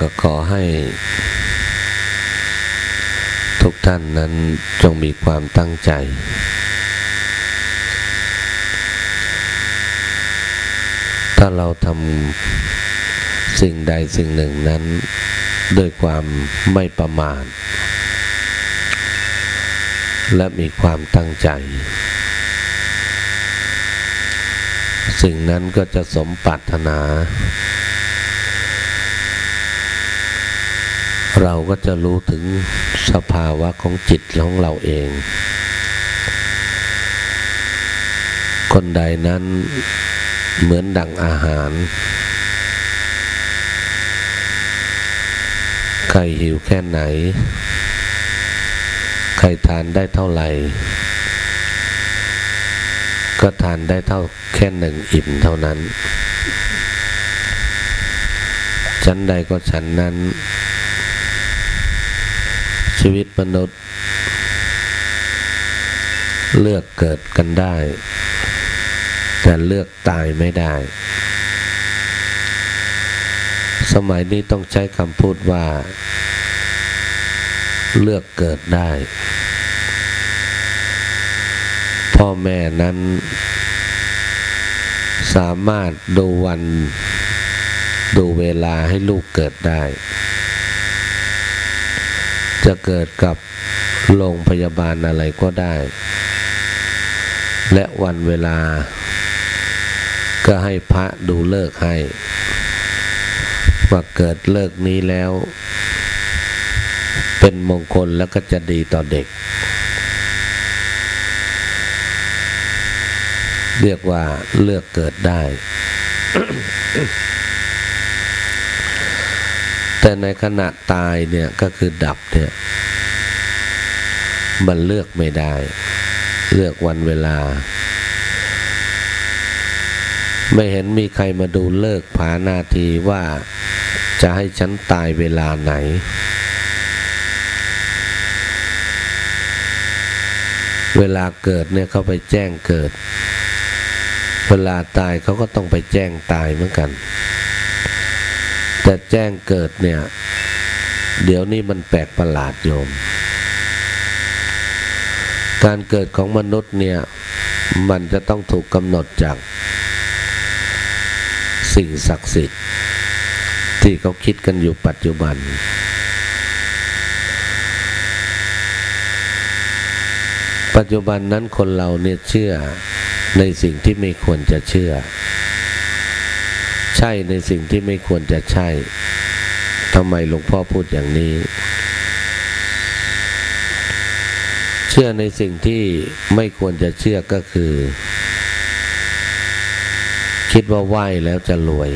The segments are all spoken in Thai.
ก็ขอให้ ทุกท่านนั้นจงมีความตั้งใจ ถ้าเราทำสิ่งใดสิ่งหนึ่งนั้น ด้วยความไม่ประมาทและมีความตั้งใจ สิ่งนั้นก็จะสมปรารถนา เราก็จะรู้ถึงสภาวะของจิตของเราเอง คนใดนั้นเหมือนดังอาหาร ใครหิวแค่ไหน ใครทานได้เท่าไหร่ ก็ทานได้เท่าแค่หนึ่งอิ่มเท่านั้น ชั้นใดก็ชั้นนั้น ชีวิตมนุษย์ เลือกเกิดกันได้ แต่เลือกตายไม่ได้ สมัยนี้ต้องใช้คำพูดว่า เลือกเกิดได้ พ่อแม่นั้น สามารถดูวัน ดูเวลาให้ลูกเกิดได้ จะเกิดกับโรงพยาบาลอะไรก็ได้ และวันเวลา ก็ให้พระดูเลิกให้ ว่าเกิดเลิกนี้แล้ว เป็นมงคลแล้วก็จะดีต่อเด็ก เรียกว่าเลือกเกิดได้ แต่ในขณะตายเนี่ยก็คือดับเนี่ยมันเลือกไม่ได้ เลือกวันเวลา ไม่เห็นมีใครมาดูเลิกผานาทีว่าจะให้ฉันตายเวลาไหน เวลาเกิดเนี่ยเขาไปแจ้งเกิด เวลาตายเขาก็ต้องไปแจ้งตายเหมือนกัน แต่แจ้งเกิดเนี่ย เดี๋ยวนี้มันแปลกประหลาดโยม การเกิดของมนุษย์เนี่ย มันจะต้องถูกกำหนดจาก สิ่งศักดิ์สิทธิ์ ที่เขาคิดกันอยู่ปัจจุบันปัจจุบันนั้นคนเราเนี่ยเชื่อในสิ่งที่ไม่ควรจะเชื่อ ใช่ในสิ่งที่ไม่ควรจะใช่ทำไมหลวงพ่อพูดอย่างนี้ เชื่อในสิ่งที่ไม่ควรจะเชื่อก็คือ คิดว่าไหวแล้วจะรวย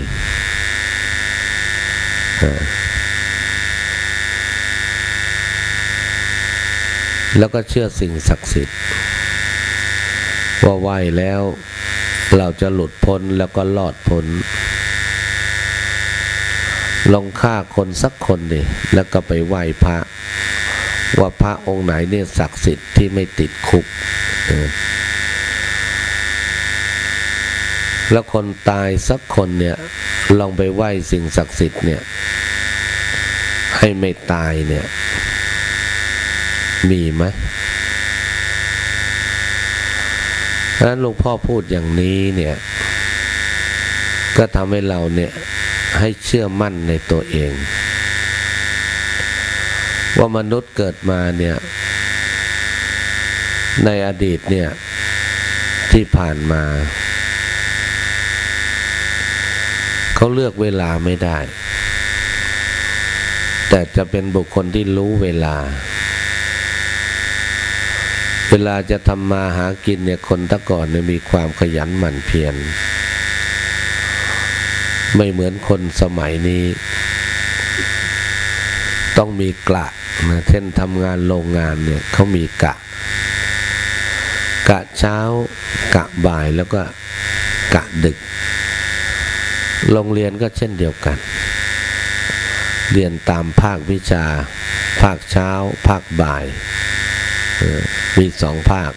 แล้วก็เชื่อสิ่งศักดิ์สิทธิ์ ว่าไหวแล้วเราจะหลุดพ้นแล้วก็รอดพ้น ลองฆ่าคนสักคนดิแล้วก็ไปไหว้พระ ว่าพระองค์ไหนเนี่ยศักดิ์สิทธิ์ที่ไม่ติดคุก แล้วคนตายสักคนเนี่ยลองไปไหว้สิ่งศักดิ์สิทธิ์เนี่ย ให้ไม่ตายเนี่ย มีไหมเพราะนั้นหลวงพ่อพูดอย่างนี้เนี่ย ก็ทำให้เราเนี่ย ให้เชื่อมั่นในตัวเอง ว่ามนุษย์เกิดมาเนี่ย ในอดีตเนี่ย ที่ผ่านมา เขาเลือกเวลาไม่ได้ แต่จะเป็นบุคคลที่รู้เวลา เวลาจะทำมาหากินเนี่ยคนตะก่อนเนี่ยมีความขยันหมั่นเพียร ไม่เหมือนคนสมัยนี้ ต้องมีกะนะเช่นทำงานโรงงานเนี่ยเขามีกะ กะเช้ากะบ่ายแล้วก็กะดึก โรงเรียนก็เช่นเดียวกัน เรียนตามภาควิชา ภาคเช้า ภาคบ่าย มีสองภาค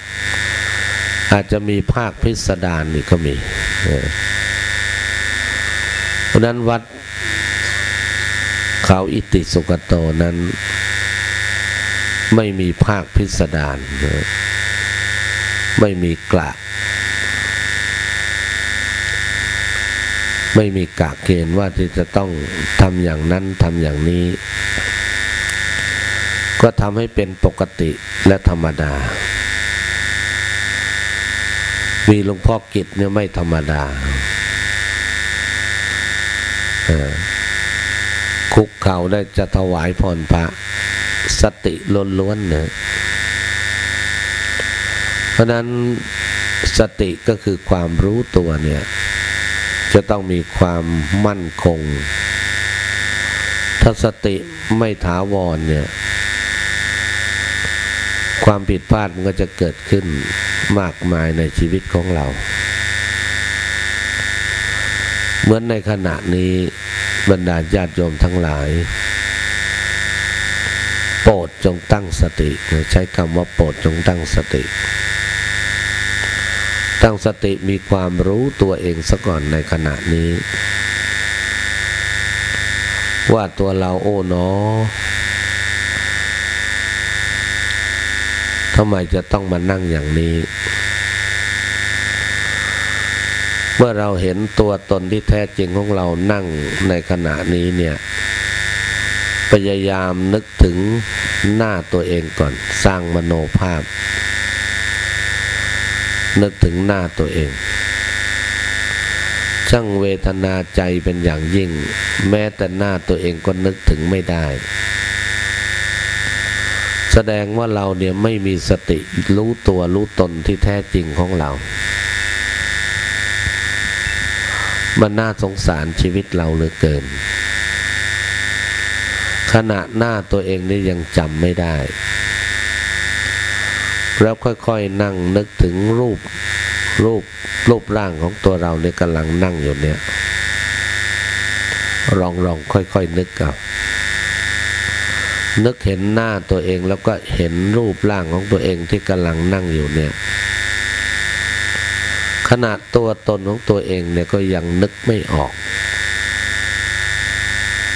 อาจจะมีภาคพิสดารนี่ก็มี เพราะนั้นวัดเขาอิติสุกโตนั้น ไม่มีภาคพิสดารไม่มีกละไม่มีกะเกณฑ์ว่าที่จะต้องทำอย่างนั้นทำอย่างนี้ ก็ทำให้เป็นปกติและธรรมดา มีหลวงพ่อกิจเนี่ยไม่ธรรมดา คุกเข่าได้จะถวายพรพระ สติล้วนๆเนี่ยเพราะนั้นสติก็คือความรู้ตัวเนี่ย จะต้องมีความมั่นคง ถ้าสติไม่ถาวรเนี่ย ความผิดพลาดมันก็จะเกิดขึ้นมากมายในชีวิตของเรา เหมือนในขณะนี้บรรดาญาติโยมทั้งหลาย โปรดจงตั้งสติใช้คำว่าโปรดจงตั้งสติ ตั้งสติมีความรู้ตัวเองซะก่อนในขณะนี้ ว่าตัวเราโอ้เนอทำไมจะต้องมานั่งอย่างนี้ เมื่อเราเห็นตัวตนที่แท้จริงของเรานั่งในขณะนี้เนี่ย พยายามนึกถึงหน้าตัวเองก่อน สร้างมโนภาพ นึกถึงหน้าตัวเอง ช่างเวทนาใจเป็นอย่างยิ่ง แม้แต่หน้าตัวเองก็นึกถึงไม่ได้ แสดงว่าเราเนี่ยไม่มีสติรู้ตัวรู้ตนที่แท้จริงของเรา มันน่าสงสารชีวิตเราเหลือเกิน ขณะหน้าตัวเองนี่ยังจำไม่ได้ แล้วค่อยๆนั่งนึกถึงรูปรูปรูปร่างของตัวเราเนี่ยกำลังนั่งอยู่เนี่ยลองลองค่อยๆนึกกับนึกเห็นหน้าตัวเองแล้วก็เห็นรูปร่างของตัวเองที่กำลังนั่งอยู่เนี่ย ขณะตัวตนของตัวเองเนี่ยก็ยังนึกไม่ออก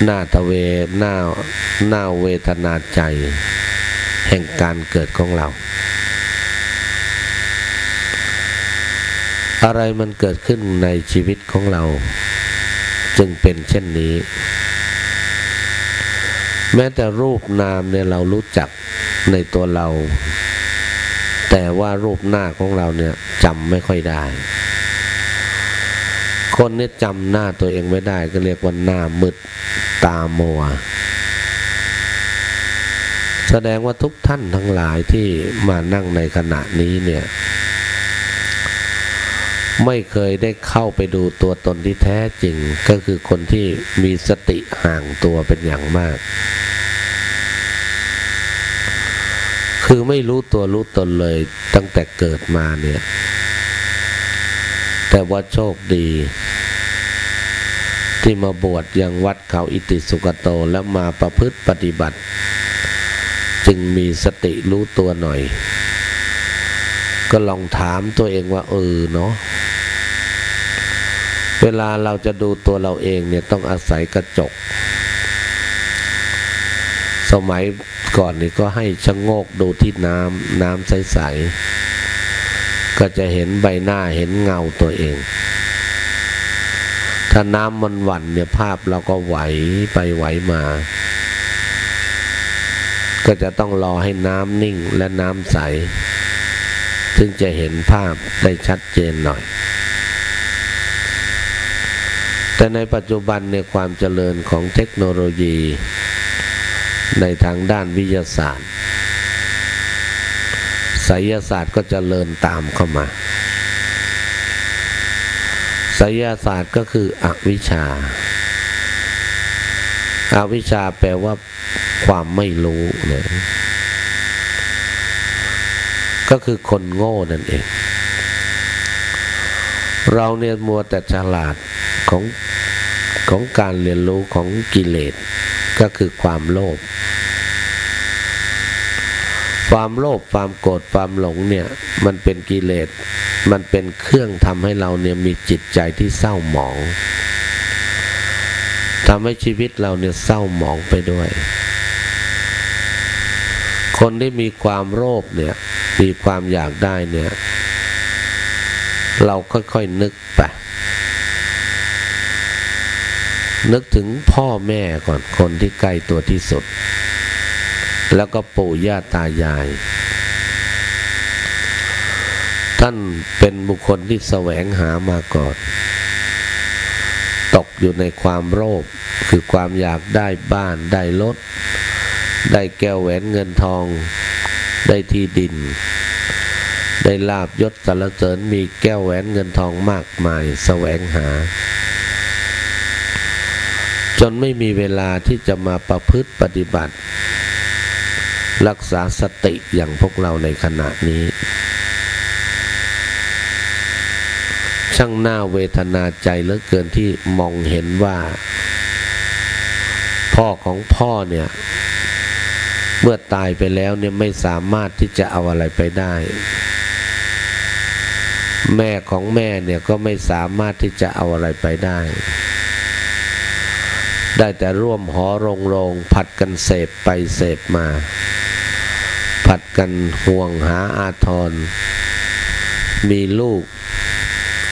หน้าทะเวหน้าหน้าเวทนาใจ แห่งการเกิดของเรา อะไรมันเกิดขึ้นในชีวิตของเรา จึงเป็นเช่นนี้ แม้แต่รูปนามเนี่ยเรารู้จักในตัวเรา แต่ว่ารูปหน้าของเราเนี่ยจำไม่ค่อยได้ คนเนี่ยจำหน้าตัวเองไม่ได้ ก็เรียกว่าหน้ามืดตาโมวแสดงว่าทุกท่านทั้งหลายที่มานั่งในขณะนี้เนี่ย ไม่เคยได้เข้าไปดูตัวตนที่แท้จริง ก็คือคนที่มีสติห่างตัวเป็นอย่างมาก คือไม่รู้ตัวรู้ตนเลยตั้งแต่เกิดมาเนี่ย แต่ว่าโชคดี ที่มาบวชยังวัดเขาอิติสุกโตแล้วมาประพฤติปฏิบัติ จึงมีสติรู้ตัวหน่อย ก็ลองถามตัวเองว่าเออเนาะเวลาเราจะดูตัวเราเองเนี่ยต้องอาศัยกระจก สมัยก่อนนี่ก็ให้ชะโงกดูที่น้ำน้ำใสๆก็จะเห็นใบหน้าเห็นเงาตัวเอง ถ้าน้ำมันหวั่นเนี่ยภาพเราก็ไหวไปไหวมา ก็จะต้องรอให้น้ำนิ่งและน้ำใสถึงจะเห็นภาพได้ชัดเจนหน่อย แต่ในปัจจุบันในความเจริญของเทคโนโลยี ในทางด้านวิทยาศาสตร์ไสยศาสตร์ก็จเจริญตามเข้ามาไสยศาสตร์ก็คืออวิชชาอาวิชชาแปลว่าความไม่รู้เนี่ยก็คือคนโง่นั่นเอง เราเนี่ยมัวแต่ฉลาดของของการเรียนรู้ของกิเลส ก็คือความโลภความโลภความโกรธความหลงเนี่ย มันเป็นกิเลสมันเป็นเครื่องทำให้เราเนี่ยมีจิตใจที่เศร้าหมองทำให้ชีวิตเราเนี่ยเศร้าหมองไปด้วย คนที่มีความโลภเนี่ย มีความอยากได้เนี่ย เราค่อยๆนึกไป นึกถึงพ่อแม่ก่อนคนที่ใกล้ตัวที่สุด แล้วก็ปู่ย่าตายาย ท่านเป็นบุคคลที่แสวงหามาก่อน ตกอยู่ในความโลภคือความอยากได้บ้านได้รถได้แก้วแหวนเงินทอง ได้ที่ดิน ได้ลาบยศสรรเสริญมีแก้วแหวนเงินทองมากมายแสวงหา จนไม่มีเวลาที่จะมาประพฤติปฏิบัติ รักษาสติอย่างพวกเราในขณะนี้ ช่างหน้าเวทนาใจเหลือเกินที่มองเห็นว่า พ่อของพ่อเนี่ย เมื่อตายไปแล้วเนี่ยไม่สามารถที่จะเอาอะไรไปได้แม่ของแม่เนี่ยก็ไม่สามารถที่จะเอาอะไรไปได้ ได้แต่ร่วมหอโรงโรงผัดกันเสพไปเสพมา ผัดกันห่วงหาอาทร มีลูก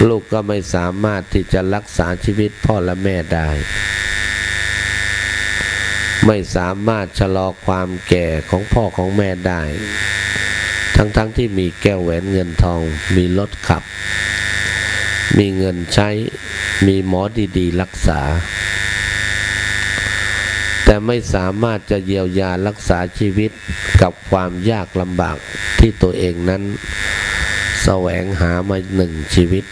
ลูกก็ไม่สามารถที่จะรักษาชีวิตพ่อและแม่ได้ ไม่สามารถชะลอความแก่ของพ่อของแม่ได้ ทั้งๆทที่มีแก้วแหวนเงินทอง มีรถขับ มีเงินใช้ มีหมอดีๆ รักษา แต่ไม่สามารถจะเยียวยารักษาชีวิตกับความยากลำบากที่ตัวเองนั้นแสวงหามาหนึ่งชีวิต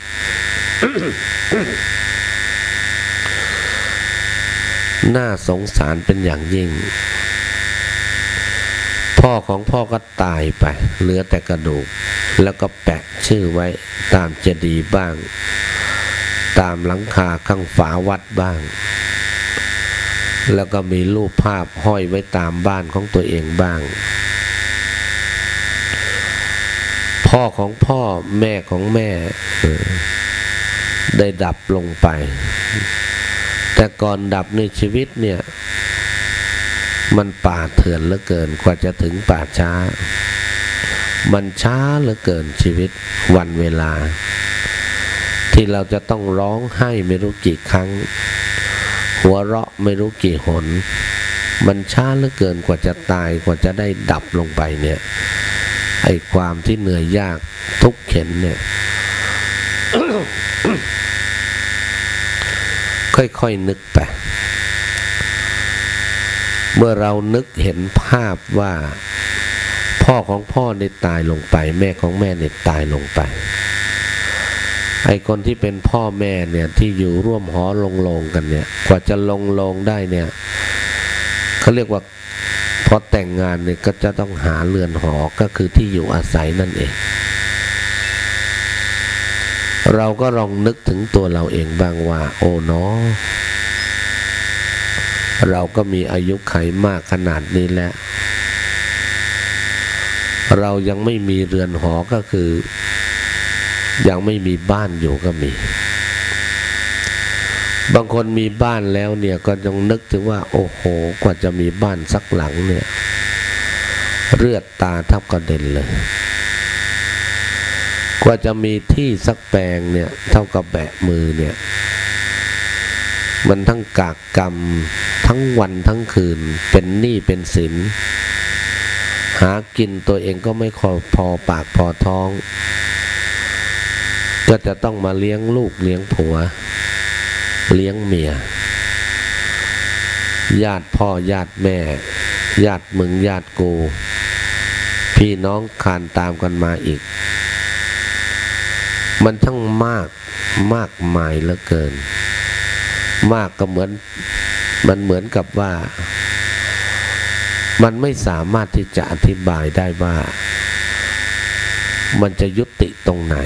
น่าสงสารเป็นอย่างยิ่ง พ่อของพ่อก็ตายไป เหลือแต่กระดูก แล้วก็แปะชื่อไว้ตามเจดีย์บ้าง ตามหลังคาข้างฝาวัดบ้าง แล้วก็มีรูปภาพห้อยไว้ตามบ้านของตัวเองบ้าง พ่อของพ่อแม่ของแม่ ได้ดับลงไป แต่ก่อนดับในชีวิตเนี่ย มันป่าเถื่อนเหลือเกินกว่าจะถึงป่าช้า มันช้าเหลือเกินชีวิตวันเวลา ที่เราจะต้องร้องไห้ไม่รู้กี่ครั้ง หัวเราะไม่รู้กี่หน มันช้าเหลือเกินกว่าจะตายกว่าจะได้ดับลงไปเนี่ยไอ้ความที่เหนื่อยยากทุกข์เข็นเนี่ย ค่อยๆนึกไป เมื่อเรานึกเห็นภาพว่า พ่อของพ่อได้ตายลงไป แม่ของแม่เนี่ยตายลงไป ไอ้คนที่เป็นพ่อแม่เนี่ยที่อยู่ร่วมหอลงลงกันเนี่ย กว่าจะลงลงได้เนี่ยเขาเรียกว่าพอแต่งงานเนี่ยก็จะต้องหาเรือนหอก็คือที่อยู่อาศัยนั่นเอง เราก็ลองนึกถึงตัวเราเองบ้างว่า โอ้เนาะเราก็มีอายุไขมากขนาดนี้แล้วเรายังไม่มีเรือนหอก็คือ ยังไม่มีบ้านอยู่ก็มี บางคนมีบ้านแล้วเนี่ยก็ต้องนึกถึงว่า โอ้โห กว่าจะมีบ้านสักหลังเนี่ย เลือดตาทับกระเด็นเลย กว่าจะมีที่สักแปลงเนี่ย เท่ากับแบะมือเนี่ย มันทั้งกากกรรม ทั้งวันทั้งคืน เป็นหนี้เป็นสิน หากินตัวเองก็ไม่พอพอปากพอท้อง ก็จะต้องมาเลี้ยงลูกเลี้ยงผัว เลี้ยงเมีย ญาติพ่อญาติแม่ ญาติมึงญาติกู พี่น้องคานตามกันมาอีก มันทั้งมากมากมายเหลือเกิน มากก็เหมือน มันเหมือนกับว่า มันไม่สามารถที่จะอธิบายได้ว่า มันจะยุติตรงไหน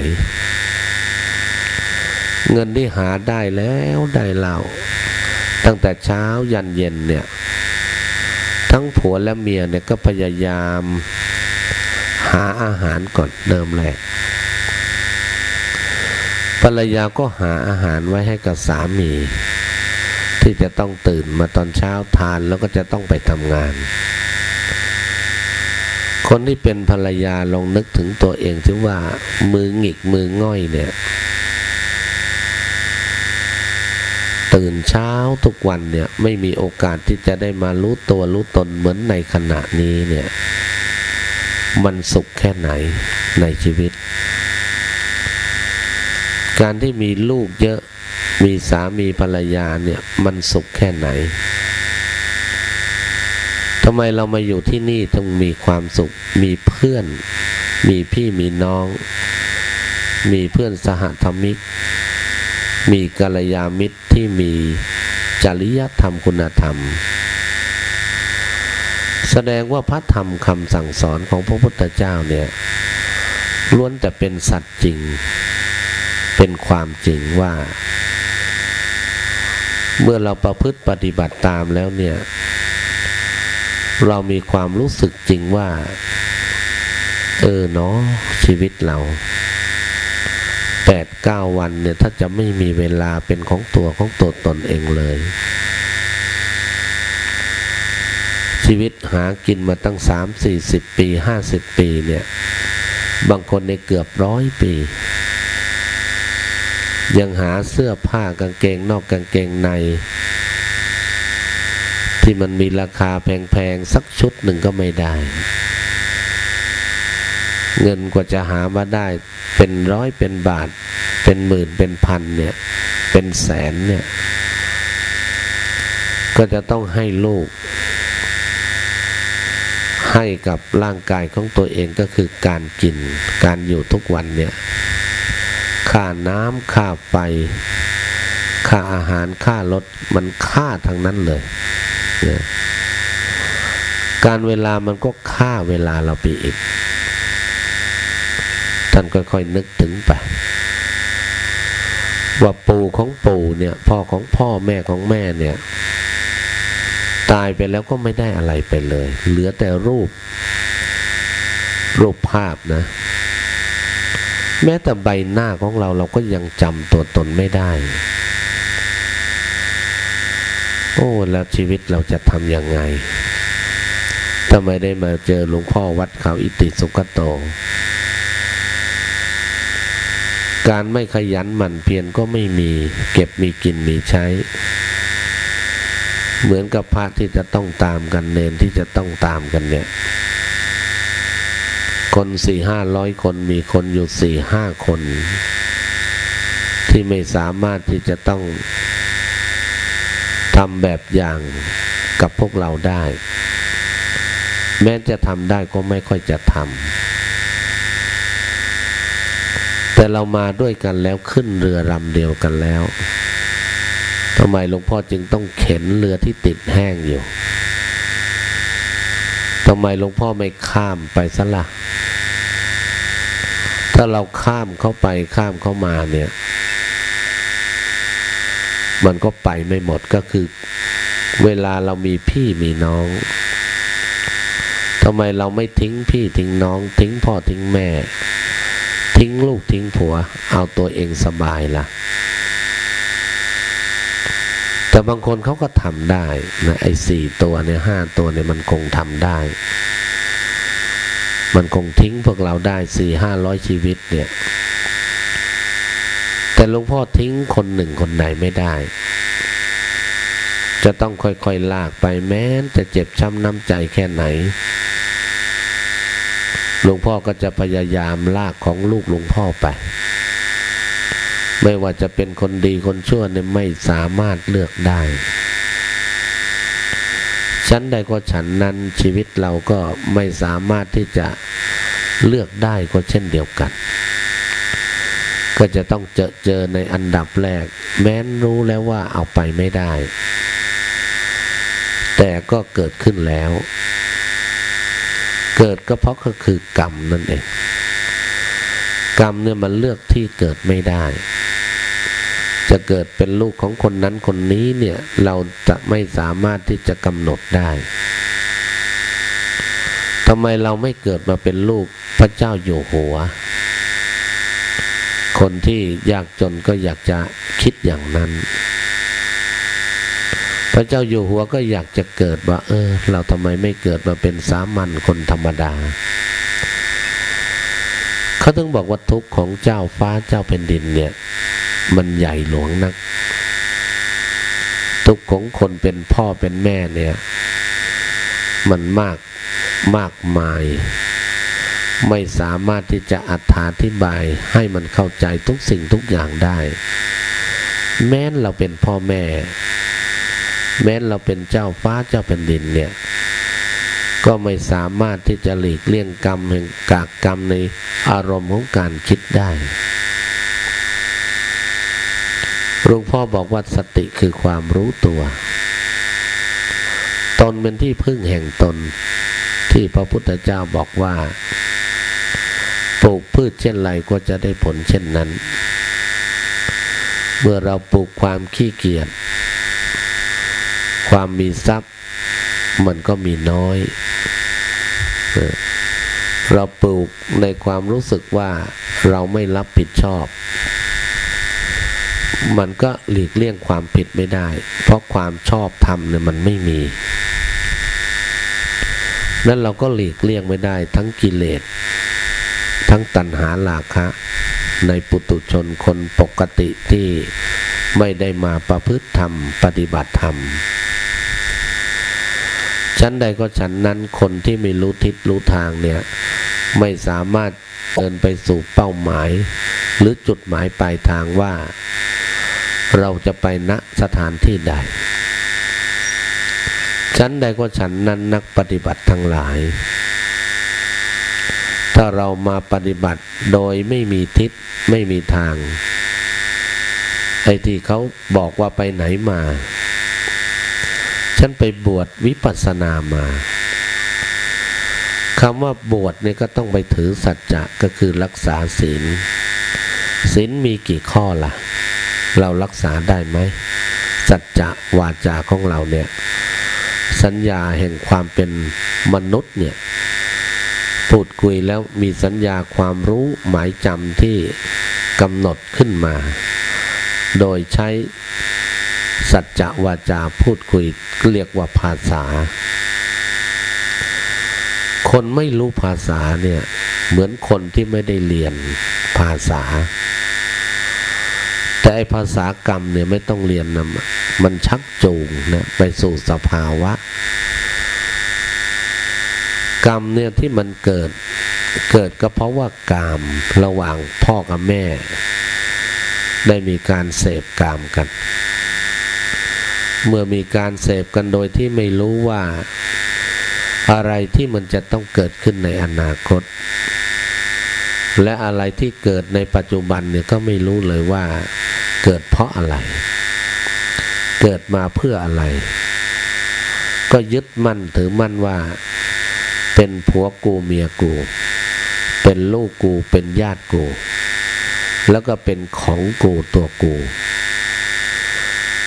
เงินที่หาได้แล้วได้เล่าตั้งแต่เช้ายันเย็นเนี่ย ทั้งผัวและเมียเนี่ยก็พยายามหาอาหารก่อนเดิมแรกภรรยาก็หาอาหารไว้ให้กับสามีทที่จะต้องตื่นมาตอนเช้าทานแล้วก็จะต้องไปทำงาน คนที่เป็นภรรยาลองนึกถึงตัวเองที่ว่ามือหงิกมือง่อยเนี่ย ตื่นเช้าทุกวันเนี่ยไม่มีโอกาสที่จะได้มารู้ตัวรู้ตนเหมือนในขณะนี้เนี่ยมันสุขแค่ไหนในชีวิต การที่มีลูกเยอะมีสามีภรรยาเนี่ยมันสุขแค่ไหนทำไมเรามาอยู่ที่นี่ต้องมีความสุข มีเพื่อน มีพี่มีน้อง มีเพื่อนสหธรรมิก มีกัลยาณมิตรที่มีจริยธรรมคุณธรรม แสดงว่าพระธรรมคำสั่งสอนของพระพุทธเจ้าเนี่ยล้วนแต่เป็นสัตว์จริง เป็นความจริงว่า เมื่อเราประพฤติปฏิบัติตามแล้วเนี่ย เรามีความรู้สึกจริงว่า เออเนาะชีวิตเรา แปดเก้าวันเนี่ยถ้าจะไม่มีเวลาเป็นของตัวของตัวตนเองเลย ชีวิตหากินมาตั้งสามสี่สิบปีห้าสิบปีเนี่ย บางคนในเกือบร้อยปี ยังหาเสื้อผ้ากางเกงนอกกางเกงใน ที่มันมีราคาแพงๆ สักชุดหนึ่งก็ไม่ได้ เงินกว่าจะหามาได้เป็นร้อยเป็นบาท เป็นหมื่นเป็นพันเนี่ย เป็นแสนเนี่ย ก็จะต้องให้ลูก ให้กับร่างกายของตัวเองก็คือการกิน การอยู่ทุกวันเนี่ยค่าน้ำค่าไฟค่าอาหารค่ารถมันค่าทั้งนั้นเลยนะการเวลามันก็ค่าเวลาเราไปอีก ท่านค่อยๆนึกถึงไป ว่าปู่ของปู่เนี่ย พ่อของพ่อแม่ของแม่เนี่ย ตายไปแล้วก็ไม่ได้อะไรไปเลย เหลือแต่รูป รูปภาพนะ แม้แต่ใบหน้าของเราเราก็ยังจำตัวตนไม่ได้ โอ้แล้วชีวิตเราจะทำยังไงถ้าไมได้มาเจอหลวงพ่อวัดเขาอิติสุกโต การไม่ขยันหมั่นเพียรก็ไม่มี เก็บมีกินมีใช้ เหมือนกับพระที่จะต้องตามกันเนนที่จะต้องตามกันเนี่ย คนสี่ห้าร้อยคนมีคนอยู่สี่ห้าคน ที่ไม่สามารถที่จะต้องทำแบบอย่างกับพวกเราได้ แม้จะทำได้ก็ไม่ค่อยจะทำ แต่เรามาด้วยกันแล้วขึ้นเรือลำเดียวกันแล้วทำไมหลวงพ่อจึงต้องเข็นเรือที่ติดแห้งอยู่ทำไมหลวงพ่อไม่ข้ามไปซะละ่ะ ถ้าเราข้ามเข้าไปข้ามเข้ามาเนี่ย มันก็ไปไม่หมดก็คือ เวลาเรามีพี่มีน้องทำไมเราไม่ทิ้งพี่ทิ้งน้อง ทิ้งพ่อทิ้งแม่ ทิ้งลูกทิ้งผัว เอาตัวเองสบายละ่ะ แต่บางคนเขาก็ทำได้นะไอ้สี่ตัวเนี่ยห้าตัวเนี่ยมันคงทำได้ มันคงทิ้งพวกเราได้สี่ห้าร้อยชีวิตเนี่ย แต่หลวงพ่อทิ้งคนหนึ่งคนใดไม่ได้จะต้องค่อยๆลากไปแม้จะเจ็บช้ำน้ำใจแค่ไหน หลวงพ่อก็จะพยายามลากของลูกหลวงพ่อไป ไม่ว่าจะเป็นคนดีคนชั่วเนี่ยไม่สามารถเลือกได้ชั้นใดก็ฉันนั้นชีวิตเราก็ไม่สามารถที่จะเลือกได้ก็เช่นเดียวกัน ก็จะต้องเจอเจอในอันดับแรก แม้นรู้แล้วว่าเอาไปไม่ได้ แต่ก็เกิดขึ้นแล้ว เกิดก็เพราะก็คือกรรมนั่นเอง กรรมเนี่ยมันเลือกที่เกิดไม่ได้ จะเกิดเป็นลูกของคนนั้นคนนี้เนี่ยเราจะไม่สามารถที่จะกำหนดได้ทำไมเราไม่เกิดมาเป็นลูกพระเจ้าอยู่หัว คนที่ยากจนก็อยากจะคิดอย่างนั้น พระเจ้าอยู่หัวก็อยากจะเกิดว่า เออ เราทำไมไม่เกิดมาเป็นสามัญคนธรรมดาเขาต้องบอกว่าทุกข์ของเจ้าฟ้าเจ้าแผ่นดินเนี่ย มันใหญ่หลวงนัก ทุกข์ของคนเป็นพ่อเป็นแม่เนี่ย มันมากมากมาย ไม่สามารถที่จะอธิบายให้มันเข้าใจทุกสิ่งทุกอย่างได้ แม้นเราเป็นพ่อแม่ แม้นเราเป็นเจ้าฟ้าเจ้าแผ่นดินเนี่ย ก็ไม่สามารถที่จะหลีกเลี่ยงกรรมแห่งกากกรรมในอารมณ์ของการคิดได้หลวงพ่อบอกว่าสติคือความรู้ตัว ตนเป็นที่พึ่งแห่งตน ที่พระพุทธเจ้าบอกว่าปลูกพืชเช่นไรก็จะได้ผลเช่นนั้น เมื่อเราปลูกความขี้เกียจ ความมีทรัพย์ มันก็มีน้อย เราปลูกในความรู้สึกว่าเราไม่รับผิดชอบ มันก็หลีกเลี่ยงความผิดไม่ได้ เพราะความชอบธรรมเนี่ยมันไม่มี นั่นเราก็หลีกเลี่ยงไม่ได้ทั้งกิเลส ทั้งตัณหาลาคะ ในปุตุชนคนปกติที่ไม่ได้มาประพฤติธรรม ปฏิบัติธรรม ชั้นใดก็ชั้นนั้นคนที่ไม่รู้ทิศรู้ทางเนี่ย ไม่สามารถเดินไปสู่เป้าหมาย หรือจุดหมายปลายทางว่า เราจะไปณสถานที่ใด ชั้นใดก็ฉันนั้นนักปฏิบัติทั้งหลาย ถ้าเรามาปฏิบัติโดยไม่มีทิศไม่มีทางไอ้ที่เขาบอกว่าไปไหนมา ฉันไปบวชวิปัสสนามาคำว่าบวชเนี่ยก็ต้องไปถือสัจจะก็คือรักษาศีลศีลมีกี่ข้อละ่ะ เรารักษาได้ไหมสัจจะวาจาของเราเนี่ยสัญญาแห่งความเป็นมนุษย์เนี่ยพูดคุยแล้วมีสัญญาความรู้หมายจำที่กำหนดขึ้นมา โดยใช้ สัจจะวาจาพูดคุยเรียกว่าภาษา คนไม่รู้ภาษาเนี่ย เหมือนคนที่ไม่ได้เรียนภาษา แต่ไอภาษากรรมเนี่ยไม่ต้องเรียนนะมันชักจูงนะไปสู่สภาวะ กรรมเนี่ยที่มันเกิดเกิดก็เพราะว่ากามระหว่างพ่อกับแม่ ได้มีการเสพกามกัน เมื่อมีการเสพกันโดยที่ไม่รู้ว่า อะไรที่มันจะต้องเกิดขึ้นในอนาคต และอะไรที่เกิดในปัจจุบันเนี่ยก็ไม่รู้เลยว่า เกิดเพราะอะไร เกิดมาเพื่ออะไร ก็ยึดมั่นถือมั่นว่า เป็นผัวกูเมียกู เป็นลูกกูเป็นญาติกู แล้วก็เป็นของกูตัวกู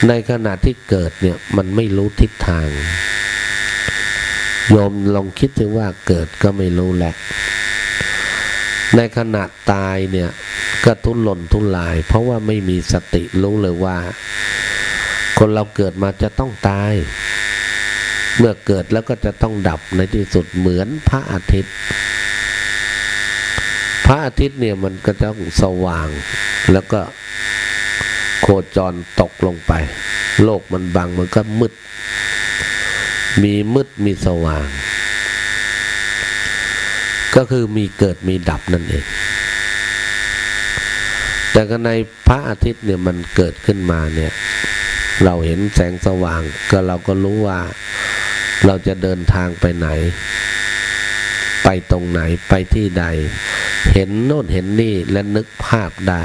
ในขณะที่เกิดเนี่ยมันไม่รู้ทิศทาง โยมลองคิดถึงว่าเกิดก็ไม่รู้แหละ ในขณะตายเนี่ยก็ทุนหล่นทุนลาย เพราะว่าไม่มีสติรู้เลยว่า คนเราเกิดมาจะต้องตาย เมื่อเกิดแล้วก็จะต้องดับในที่สุดเหมือนพระอาทิตย์ พระอาทิตย์เนี่ยมันก็จะสว่างแล้วก็ คจรตกลงไป โลกมันบังมันก็มืด มีมืดมีสว่าง ก็คือมีเกิดมีดับนั่นเอง แต่ก็ในพระอาทิตย์เนี่ยมันเกิดขึ้นมาเนี่ย เราเห็นแสงสว่าง ก็เราก็รู้ว่าเราจะเดินทางไปไหน ไปตรงไหนไปที่ใด เห็นโน่นเห็นนี่และนึกภาพได้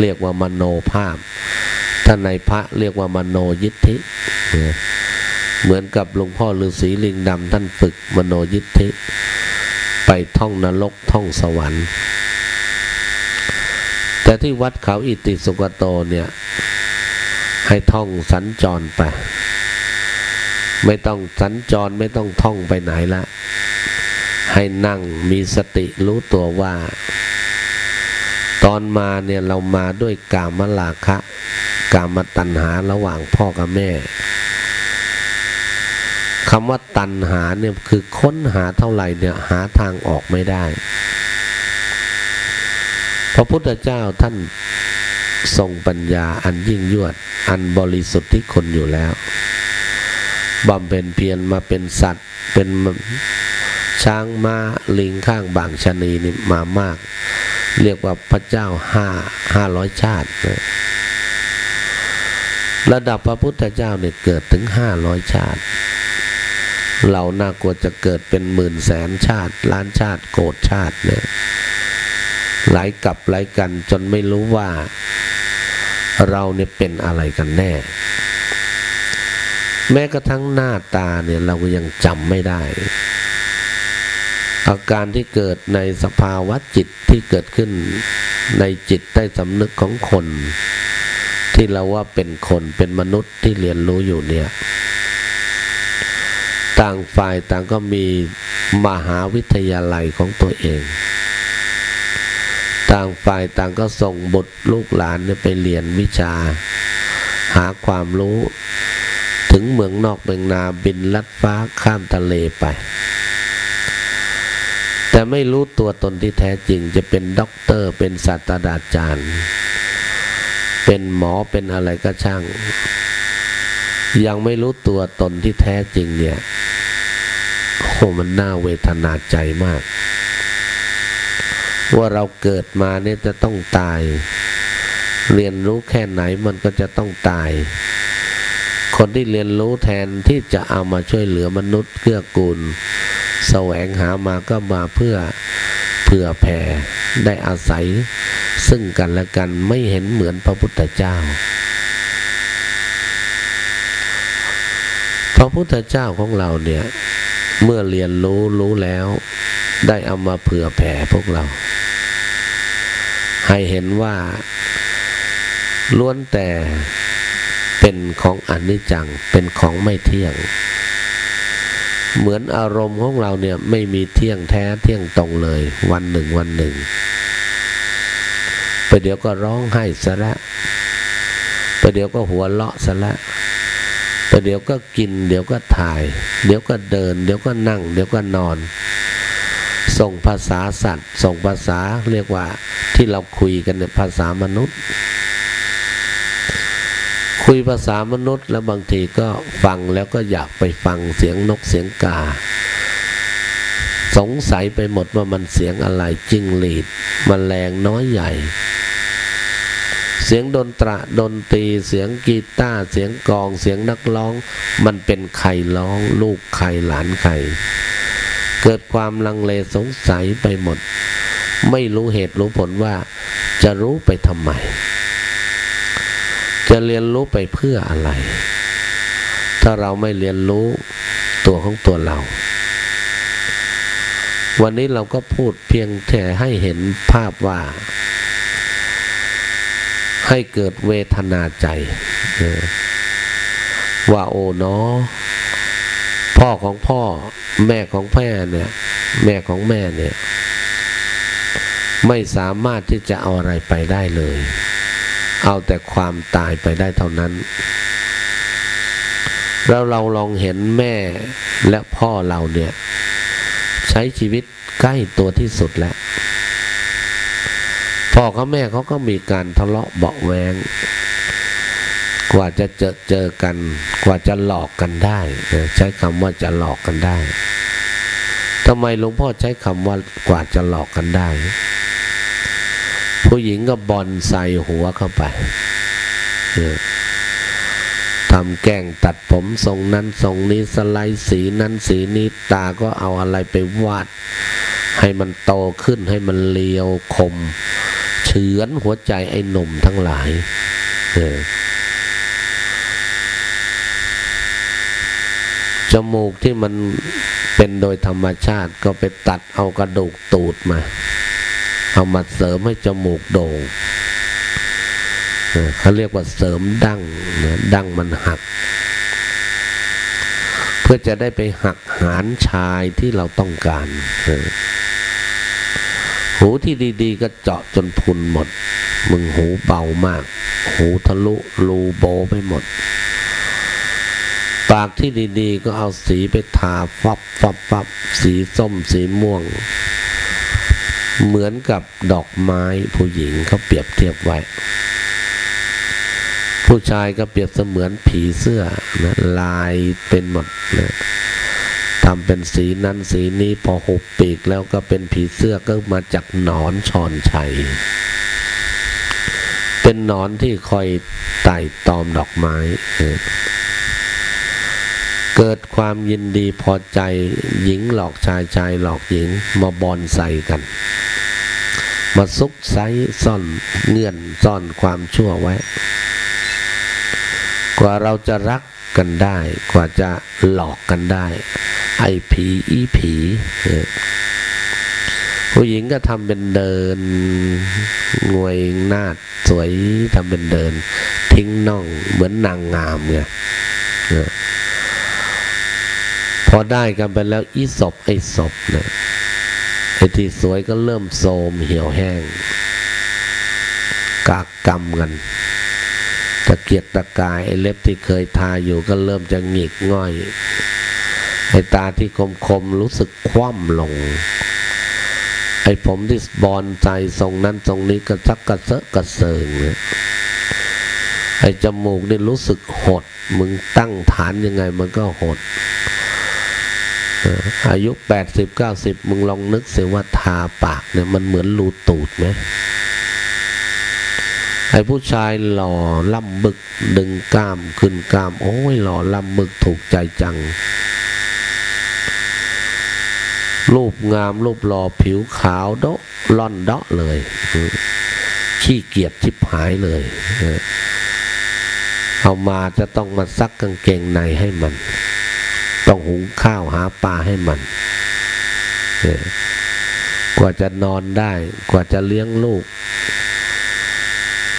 เรียกว่ามโนภาพ ท่านในพระเรียกว่ามโนยิทธิเหมือนกับหลวงพ่อฤาษีลิงดำท่านฝึกมโนยิทธิ ไปท่องนรกท่องสวรรค์ แต่ที่วัดเขาอิติสุกโตเนี่ย ให้ท่องสัญจรไป ไม่ต้องสัญจรไม่ต้องท่องไปไหนละ ให้นั่งมีสติรู้ตัวว่า ตอนมาเนี่ยเรามาด้วยกามลาคะ กามตัณหาระหว่างพ่อกับแม่คำว่าตัณหาเนี่ยคือค้นหาเท่าไหร่เนี่ยหาทางออกไม่ได้ พระพุทธเจ้าท่านทรงปัญญาอันยิ่งยวด อันบริสุทธิ์ที่คนอยู่แล้วบำเพ็ญเพียรมาเป็นสัตว์ เป็นช้างมา้าลิงข้างบางชนีนี่มามาก เรียกว่าพระเจ้าห้าห้าร้อยชาตินะระดับพระพุทธเจ้าเนี่ยเกิดถึงห้าร้อยชาติ เราน่ากลัวจะเกิดเป็นหมื่นแสนชาติ ล้านชาติโกดชาติเนี่ยหลายกับหลายกันจนไม่รู้ว่า เราเนี่ยเป็นอะไรกันแน่ แม้กระทั่งหน้าตาเนี่ยเราก็ยังจำไม่ได้ อาการที่เกิดในสภาวะจิตที่เกิดขึ้นในจิตใต้สำนึกของคน ที่เราว่าเป็นคนเป็นมนุษย์ที่เรียนรู้อยู่เนี่ย ต่างฝ่ายต่างก็มีมหาวิทยาลัยของตัวเอง ต่างฝ่ายต่างก็ส่งบุตรลูกหลานไปเรียนวิชา หาความรู้ ถึงเมืองนอกเมืองนาบินลัดฟ้าข้ามทะเลไป แต่ไม่รู้ตัวตนที่แท้จริงจะเป็นด็อกเตอร์ เป็นศาสตราจารย์ เป็นหมอเป็นอะไรก็ช่าง ยังไม่รู้ตัวตนที่แท้จริงเนี่ยโอ้มันน่าเวทนาใจมาก ว่าเราเกิดมาเนี่ยจะต้องตาย เรียนรู้แค่ไหนมันก็จะต้องตาย คนที่เรียนรู้แทนที่จะเอามาช่วยเหลือมนุษย์เกื้อกูล แสวงหามาก็มาเพื่อเผื่อแผ่ได้อาศัย ซึ่งกันและกันไม่เห็นเหมือนพระพุทธเจ้า พระพุทธเจ้าของเราเนี่ยเมื่อเรียนรู้รู้แล้ว ได้เอามาเผื่อแผ่พวกเรา ให้เห็นว่าล้วนแต่เป็นของอนิจจังเป็นของไม่เที่ยง เหมือนอารมณ์ของเราเนี่ยไม่มีเที่ยงแท้เที่ยงตรงเลย วันหนึ่งวันหนึ่งไปเดี๋ยวก็ร้องไห้ซะล้วไปเดี๋ยวก็หัวเราะซะล้วไปเดี๋ยวก็กิน เดี๋ยวก็ถ่าย เดี๋ยวก็เดิน เดี๋ยวก็นั่ง เดี๋ยวก็นอน ส่งภาษาสัตว์ ส่งภาษาเรียกว่าที่เราคุยกันเนี่ยภาษามนุษย์ คุยภาษามนุษย์ แล้วบางทีก็ฟังแล้วก็อยากไปฟังเสียงนกเสียงกา สงสัยไปหมดว่ามันเสียงอะไรจิ้งหรีดมแมลงน้อยใหญ่ เสียงดนตระดนตรีเสียงกีตาร์เสียงกองเสียงนักร้อง มันเป็นใครร้องลูกใครหลานใครเกิดความลังเลสงสัยไปหมด ไม่รู้เหตุรู้ผลว่าจะรู้ไปทำไม จะเรียนรู้ไปเพื่ออะไร ถ้าเราไม่เรียนรู้ตัวของตัวเรา วันนี้เราก็พูดเพียงแต่ให้เห็นภาพว่า ให้เกิดเวทนาใจ ว่าโอ้เนาะพ่อของพ่อแม่ของแม่เนี่ย แม่ของแม่เนี่ย ไม่สามารถที่จะเอาอะไรไปได้เลย เอาแต่ความตายไปได้เท่านั้น แล้วเราลองเห็นแม่และพ่อเราเนี่ย ใช้ชีวิตใกล้ตัวที่สุดแล้วพ่อกับแม่เขาก็มีการทะเลาะเบาแวงกว่าจะเจอเจอกัน กว่าจะหลอกกันได้ ใช้คำว่าจะหลอกกันได้ทำไมหลวงพ่อใช้คำว่ากว่าจะหลอกกันได้ ผู้หญิงก็บอลใส่หัวเข้าไปทำแกล้งตัดผมทรงนั้นทรงนี้สไลด์สีนั้นสีนี้ตาก็เอาอะไรไปวาด ให้มันโตขึ้นให้มันเลียวคม เฉือนหัวใจไอ้หนุ่มทั้งหลายจมูกที่มันเป็นโดยธรรมชาติก็ไปตัดเอากระดูกตูดมา เอามาเสริมให้จมูกโด่งเขาเรียกว่าเสริมดั้งนะดั้งมันหัก เพื่อจะได้ไปหักหานชายที่เราต้องการหหูที่ดี ๆ ก็เจาะจนพุนหมด มึงหูเบามาก หูทะลุรูโบไปหมด ปากที่ดี ๆ ก็เอาสีไปทาฟับฟับฟับสีส้มสีม่วง เหมือนกับดอกไม้ผู้หญิงเขาเปรียบเทียบไว้ ผู้ชายก็เปรียบเสมือนผีเสื้อนะลายเป็นหมดนะทำเป็นสีนั้นสีนี้พอหุบปีกแล้วก็เป็นผีเสื้อก็มาจากหนอนชอนชัย เป็นหนอนที่คอยไต่ตอมดอกไม้เกิดความยินดีพอใจหญิงหลอกชายชายหลอกหญิงมาบอนใส่กัน มาซุกไซซ่อนเงื่อนซ่อนความชั่วไว้ กว่าเราจะรักกันได้ กว่าจะหลอกกันได้ ไอ้ผีอีผีผู้หญิงก็ทำเป็นเดิน งวยหน้าสวยทำเป็นเดิน ทิ้งน่องเหมือนนางงามไงพอได้กันไปแล้วอีศพไอ้ศพเนี่ย ที่สวยก็เริ่มโทมเหี่ยวแห้ง กากกรรมกันตะเกียกตะกายไอ้เล็บที่เคยทาอยู่ก็เริ่มจะหงิกง่อยไอ้ตาที่คมคมรู้สึกคว่ำลง ไอ้ผมที่บอลใจทรงนั้นทรงนี้กระซักกระเซาะกระเซิงเนี่ยไอ้จมูกนี่รู้สึกหด มึงตั้งฐานยังไงมันก็หด อายุแปดสิบเก้าสิบมึงลองนึกสิว่าทาปากเนี่ยมันเหมือนรูตูดไหมไอ้ผู้ชายหล่อล่ำบึกดึงกล้ามขึ้นกล้าม โอ้ยหล่อล่ำบึกถูกใจจัง รูปงามรูปหล่อผิวขาวโดะล่อนเดาะเลย ขี้เกียจชิบหายเลยเอามาจะต้องมาซักกางเกงในให้มัน ต้องหุงข้าวหาปลาให้มันกว่าจะนอนได้ กว่าจะเลี้ยงลูก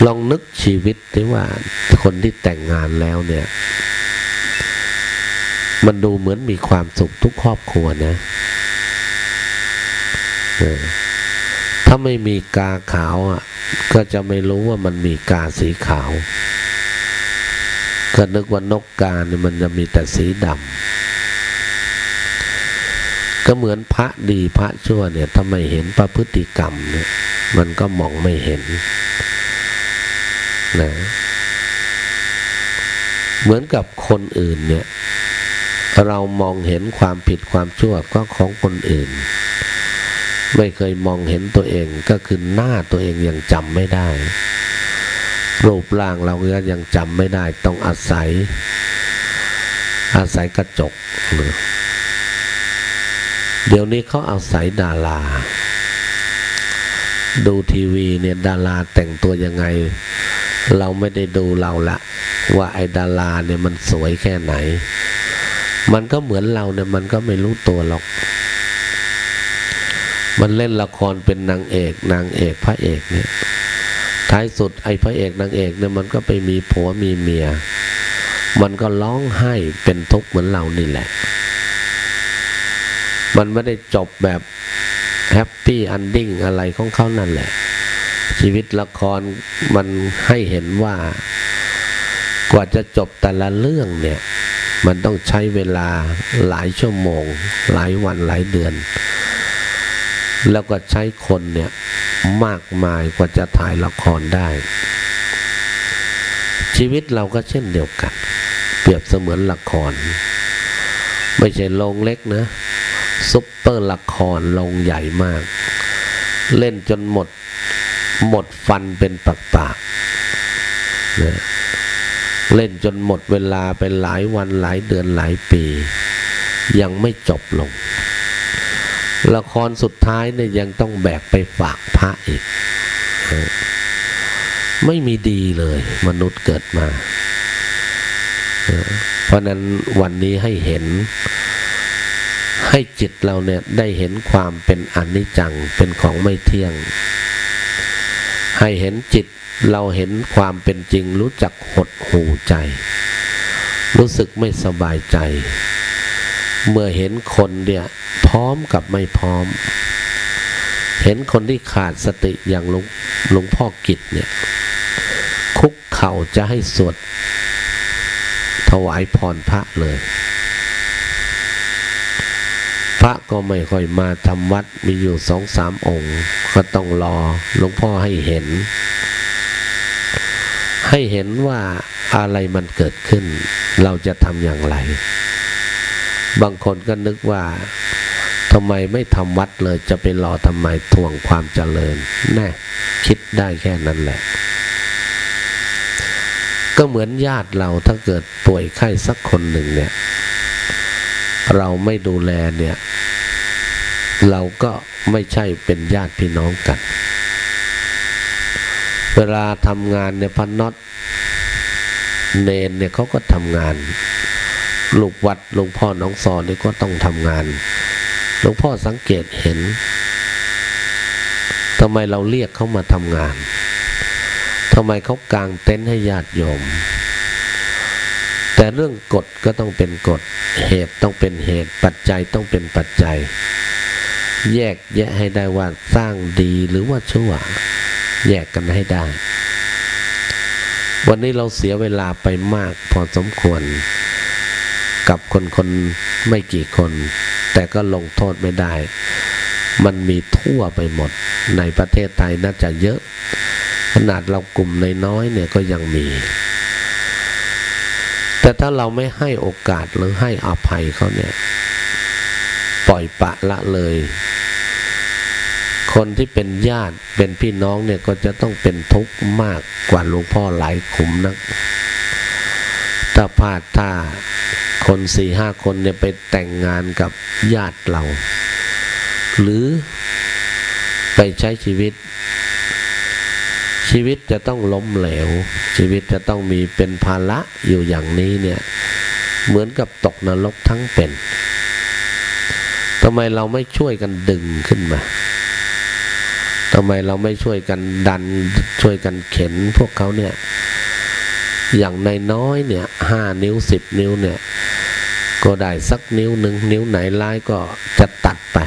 ลองนึกชีวิตที่ว่าคนที่แต่งงานแล้วเนี่ย มันดูเหมือนมีความสุขทุกครอบครัวนะถ้าไม่มีกาขาวอะ ก็จะไม่รู้ว่ามันมีกาสีขาว ก็นึกว่านกกาเนี่ยมันจะมีแต่สีดำ ก็เหมือนพระดีพระชั่วเนี่ยถ้าไมเห็นประพฤติกรรมเนี่ย มันก็มองไม่เห็นนะเหมือนกับคนอื่นเนี่ย เรามองเห็นความผิดความชั่วก็ของคนอื่น ไม่เคยมองเห็นตัวเองก็คือหน้าตัวเองยังจำไม่ได้รูปร่างเราก็ยังจำไม่ได้ ต้องอาศัย อาศัยกระจก เดี๋ยวนี้เขาเอาศัยดารา ดูทีวีเนี่ยดาราแต่งตัวยังไง เราไม่ได้ดูเราละว่าไอ้ดาราเนี่ยมันสวยแค่ไหน มันก็เหมือนเราเนี่ยมันก็ไม่รู้ตัวหรอก มันเล่นละครเป็นนางเอกนางเอกพระเอกเนี่ยท้ายสุดไอ้พระเอกนางเอกเนี่ยมันก็ไปมีผัวมีเมีย มันก็ร้องไห้เป็นทุกข์เหมือนเรานี่แหละ มันไม่ได้จบแบบ happy ending อะไรของเขานั่นแหละ ชีวิตละครมันให้เห็นว่ากว่าจะจบแต่ละเรื่องเนี่ย มันต้องใช้เวลาหลายชั่วโมง หลายวันหลายเดือน แล้วก็ใช้คนเนี่ยมากมายกว่าจะถ่ายละครได้ ชีวิตเราก็เช่นเดียวกัน เปรียบเสมือนละคร ไม่ใช่โรงเล็กนะ ซุปเปอร์ละครโรงใหญ่มาก เล่นจนหมด หมดฟันเป็นปากปากนะเล่นจนหมดเวลาไปหลายวันหลายเดือนหลายปี ยังไม่จบลง ละครสุดท้ายเนี่ยยังต้องแบกไปฝากพระอีก ไม่มีดีเลยมนุษย์เกิดมา เพราะนั้นวันนี้ให้เห็น ให้จิตเราเนี่ยได้เห็นความเป็นอนิจจังเป็นของไม่เที่ยง ให้เห็นจิตเราเห็นความเป็นจริงรู้จักหดหูใจ รู้สึกไม่สบายใจ เมื่อเห็นคนเนี่ยพร้อมกับไม่พร้อม เห็นคนที่ขาดสติอย่างหลวงลงพ่อกิจเนี่ย คุกเข่าจะให้สวดถวายพรพระเลย พระ ก็ไม่ค่อยมาทำวัดมีอยู่สองสามองค์ ก็ต้องรอหลวงพ่อให้เห็น ให้เห็นว่าอะไรมันเกิดขึ้น เราจะทำอย่างไร บางคนก็นึกว่าทำไมไม่ทำวัดเลยจะไปรอทำไมทวงความเจริญแน่คิดได้แค่นั้นแหละ ก็เหมือนญาติเราถ้าเกิดป่วยไข้สักคนหนึ่งเนี่ย เราไม่ดูแลเนี่ย เราก็ไม่ใช่เป็นญาติพี่น้องกัน เวลาทำงานในพันน็อตเนนเนี่ยเขาก็ทำงานลูกวัดหลวงพ่อน้องซอนี่ก็ต้องทำงานหลวงพ่อสังเกตเห็นทำไมเราเรียกเขามาทำงานทำไมเขากางเต็นท์ให้ญาติโยม แต่เรื่องกฎก็ต้องเป็นกฎ เหตุต้องเป็นเหตุ ปัจจัยต้องเป็นปัจจัย แยกแยะให้ได้ว่าสร้างดีหรือว่าชั่ว แยกกันให้ได้ วันนี้เราเสียเวลาไปมากพอสมควร กับคนคนไม่กี่คน แต่ก็ลงโทษไม่ได้ มันมีทั่วไปหมด ในประเทศไทยน่าจะเยอะ ขนาดเรากลุ่มน้อยเนี่ยก็ยังมี แต่ถ้าเราไม่ให้โอกาสหรือให้อภัยเขาเนี่ย ปล่อยปะละเลย คนที่เป็นญาติเป็นพี่น้องเนี่ยก็จะต้องเป็นทุกข์มากกว่าหลวงพ่อหลายขุมนักถ้าพลาดท่าคนสี่ห้าคนเนี่ยไปแต่งงานกับญาติเรา หรือไปใช้ชีวิต ชีวิตจะต้องล้มเหลว ชีวิตจะต้องมีเป็นภาระอยู่อย่างนี้เนี่ย เหมือนกับตกนรกทั้งเป็น ทำไมเราไม่ช่วยกันดึงขึ้นมาทำไมเราไม่ช่วยกันดันช่วยกันเข็นพวกเขาเนี่ย อย่างในน้อยเนี่ยห้านิ้วสิบนิ้วเนี่ย ก็ได้สักนิ้วหนึ่งนิ้วไหนร้ายก็จะตัดไป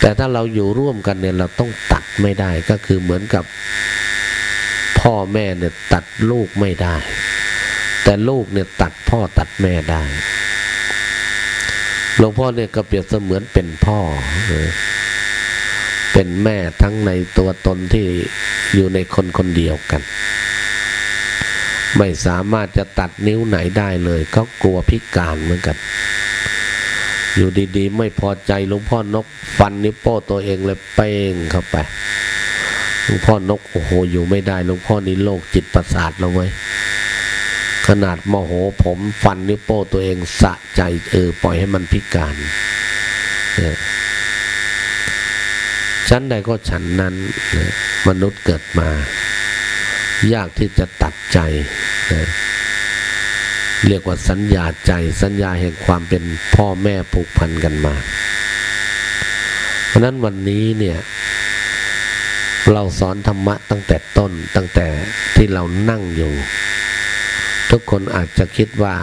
แต่ถ้าเราอยู่ร่วมกันเนี่ยเราต้องตัดไม่ได้ก็คือเหมือนกับพ่อแม่เนี่ยตัดลูกไม่ได้ แต่ลูกเนี่ยตัดพ่อตัดแม่ได้ หลวงพ่อเนี่ยก็เปรียบเสมือนเป็นพ่อ เป็นแม่ทั้งในตัวตนที่อยู่ในคนคนเดียวกัน ไม่สามารถจะตัดนิ้วไหนได้เลย ก็กลัวพิการเหมือนกัน อยู่ดีๆ ไม่พอใจหลวงพ่อนกฟันนิ้วโป้ตัวเองเลยเป้งเข้าไปหลวงพ่อนกโอ้โหอยู่ไม่ได้หลวงพ่อนี่โรคจิตประสาทแล้วเว้ย ขนาดโมโหผมฟันนิ้วโป้ตัวเองสะใจเออปล่อยให้มันพิการชั้นใดก็ฉันนั้นนะมนุษย์เกิดมา ยากที่จะตัดใจนะเรียกว่าสัญญาใจสัญญาแห่งความเป็นพ่อแม่ผูกพันกันมา เพราะนั้นวันนี้เนี่ย เราสอนธรรมะตั้งแต่ต้นตั้งแต่ที่เรานั่งอยู่ ทุกคนอาจจะคิดว่า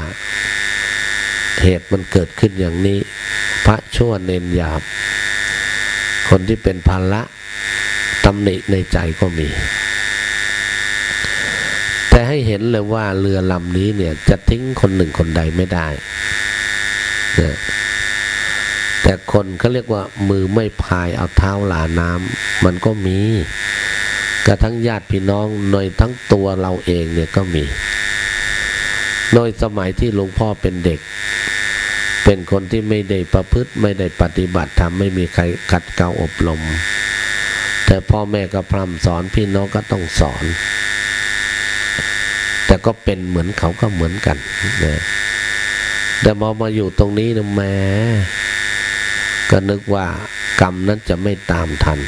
เหตุมันเกิดขึ้นอย่างนี้ พระชั่วเนนหยาบ คนที่เป็นภาระตำหนิในใจก็มี แต่ให้เห็นเลยว่าเรือลำนี้เนี่ยจะทิ้งคนหนึ่งคนใดไม่ได้นะแต่คนเขาเรียกว่ามือไม่พายเอาเท้าหลาน้ำมันก็มีกระทั้งญาติพี่น้องโดยทั้งตัวเราเองเนี่ยก็มี โดยสมัยที่หลวงพ่อเป็นเด็ก เป็นคนที่ไม่ได้ประพฤติไม่ได้ปฏิบัติธรรมไม่มีใครขัดเกลาอบรม แต่พ่อแม่ก็พร่ำสอนพี่น้องก็ต้องสอน แต่ก็เป็นเหมือนเขาก็เหมือนกันนะแต่พอมาอยู่ตรงนี้นะแม่ก็นึกว่ากรรมนั้นจะไม่ตามทัน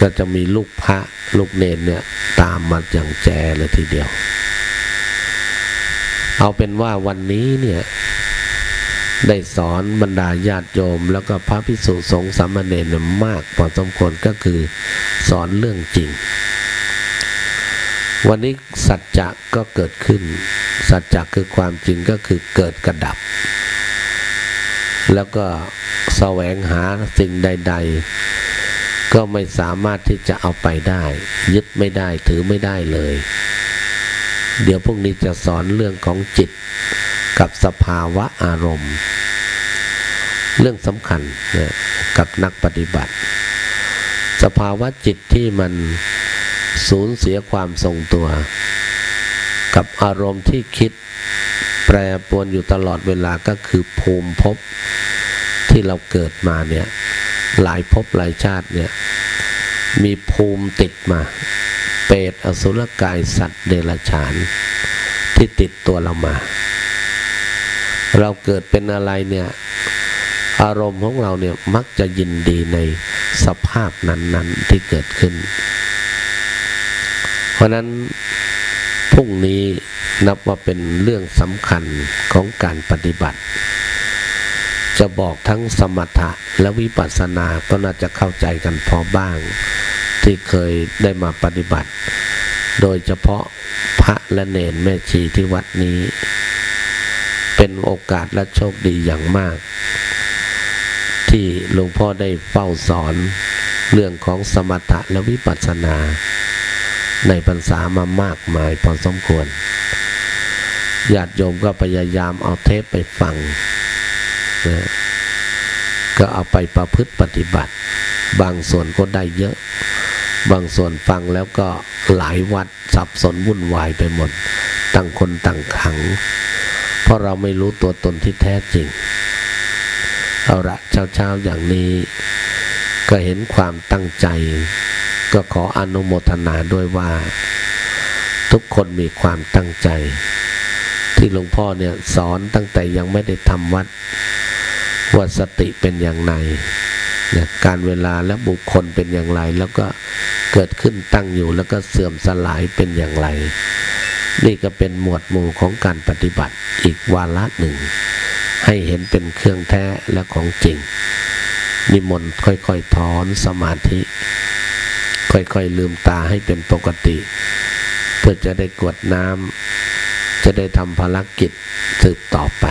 ก็จะมีลูกพระลูกเนนเนี่ย ตามมาอย่างแจเลยทีเดียว เอาเป็นว่าวันนี้เนี่ยได้สอนบรรดาญาติโยม แล้วก็พระพิสุสงฆ์สามเณรมากพอสมควรก็คือสอนเรื่องจริง วันนี้สัจจะก็เกิดขึ้น สัจจะคือความจริงก็คือเกิดกระดับ แล้วก็แสวงหาสิ่งใด ๆ ก็ไม่สามารถที่จะเอาไปได้ ยึดไม่ได้ถือไม่ได้เลย เดี๋ยวพวกนี้จะสอนเรื่องของจิตกับสภาวะอารมณ์ เรื่องสำคัญนะกับนักปฏิบัติ สภาวะจิตที่มันสูญเสียความทรงตัว กับอารมณ์ที่คิดแปรปรวนอยู่ตลอดเวลาก็คือภูมิภพที่เราเกิดมาเนี่ยหลายภพหลายชาติเนี่ยมีภูมิติดมา เปรตอสุรกายสัตว์เดรัจฉานที่ติดตัวเรามา เราเกิดเป็นอะไรเนี่ย อารมณ์ของเราเนี่ยมักจะยินดีในสภาพนั้น ๆที่เกิดขึ้น เพราะนั้นพรุ่งนี้นับว่าเป็นเรื่องสำคัญของการปฏิบัติ จะบอกทั้งสมถะและวิปัสสนาก็น่าจะเข้าใจกันพอบ้าง ที่เคยได้มาปฏิบัติ โดยเฉพาะพระและเนนแม่ชีที่วัดนี้ เป็นโอกาสและโชคดีอย่างมาก ที่หลวงพ่อได้เฝ้าสอนเรื่องของสมถะและวิปัสสนา ในพรรษามามากมายพอสมควรญาติโยมก็พยายามเอาเทปไปฟังนะก็เอาไปประพฤติปฏิบัติ บางส่วนก็ได้เยอะ บางส่วนฟังแล้วก็หลายวัดสับสนวุ่นวายไปหมดต่างคนต่างขัง เพราะเราไม่รู้ตัวตนที่แท้จริง เอาละเช้าๆอย่างนี้ ก็เห็นความตั้งใจ ก็ขออนุโมทนาด้วยว่า ทุกคนมีความตั้งใจ ที่หลวงพ่อเนี่ยสอนตั้งแต่ยังไม่ได้ทำวัดว่าสติเป็นอย่างไร นะการเวลาและบุคคลเป็นอย่างไร แล้วก็เกิดขึ้นตั้งอยู่แล้วก็เสื่อมสลายเป็นอย่างไร นี่ก็เป็นหมวดหมู่ของการปฏิบัติอีกวาระหนึ่ง ให้เห็นเป็นเครื่องแท้และของจริง นิมนต์ค่อยๆถอนสมาธิ ค่อยๆลืมตาให้เป็นปกติ เพื่อจะได้กวดน้ำจะได้ทำภารกิจสืบต่อไป